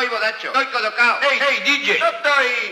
estoy bodacho. Estoy colocado. Hey, hey, DJ. No estoy...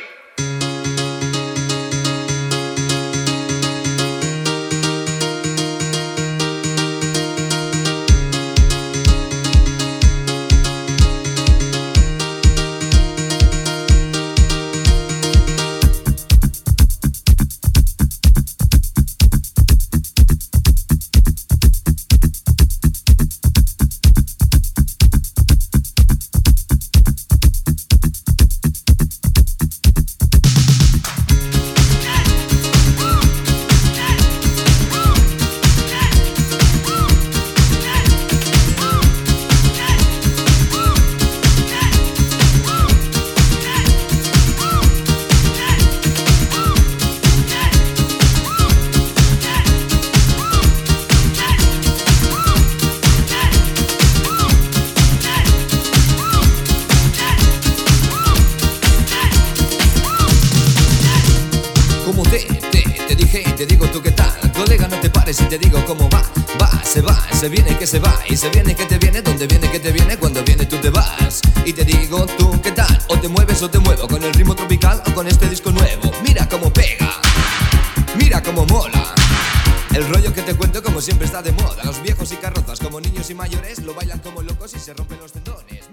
Como te, te, te dije, te digo tú qué tal Colega, no te pares y te digo cómo va Va, se va, se viene que se va Y se viene que te viene, donde viene que te viene Cuando viene tú te vas Y te digo tú qué tal O te mueves o te muevo Con el ritmo tropical o con este disco nuevo. Mira cómo pega Mira cómo mola. El rollo que te cuento como siempre está de moda. Los viejos y carrozas como niños y mayores Lo bailan como locos y se rompen los tendones